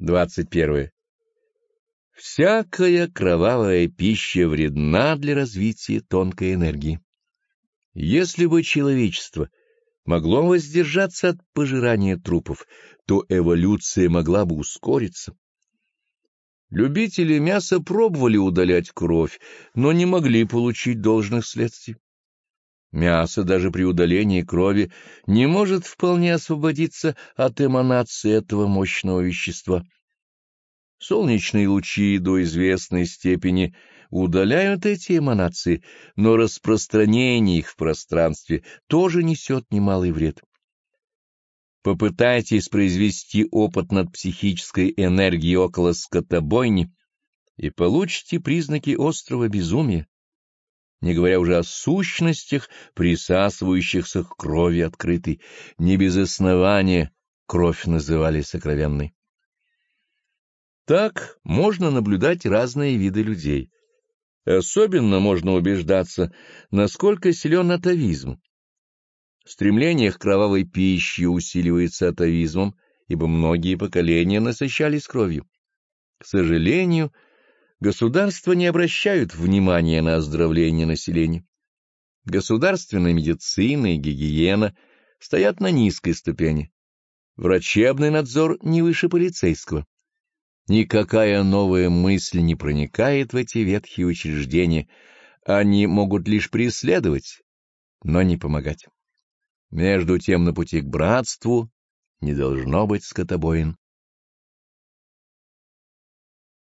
21. Всякая кровавая пища вредна для развития тонкой энергии. Если бы человечество могло воздержаться от пожирания трупов, то эволюция могла бы ускориться. Любители мяса пробовали удалять кровь, но не могли получить должных следствий. Мясо даже при удалении крови не может вполне освободиться от эманации этого мощного вещества. Солнечные лучи до известной степени удаляют эти эманации, но распространение их в пространстве тоже несет немалый вред. Попытайтесь произвести опыт над психической энергией около скотобойни и получите признаки острого безумия не говоря уже о сущностях, присасывающихся к крови открытой, не без основания кровь называли сокровенной. Так можно наблюдать разные виды людей. Особенно можно убеждаться, насколько силен атовизм. Стремление к кровавой пище усиливается атовизмом, ибо многие поколения насыщались кровью. К сожалению, Государства не обращают внимания на оздоровление населения. Государственная медицина и гигиена стоят на низкой ступени. Врачебный надзор не выше полицейского. Никакая новая мысль не проникает в эти ветхие учреждения, они могут лишь преследовать, но не помогать. Между тем на пути к братству не должно быть скотобоин.